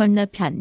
건너편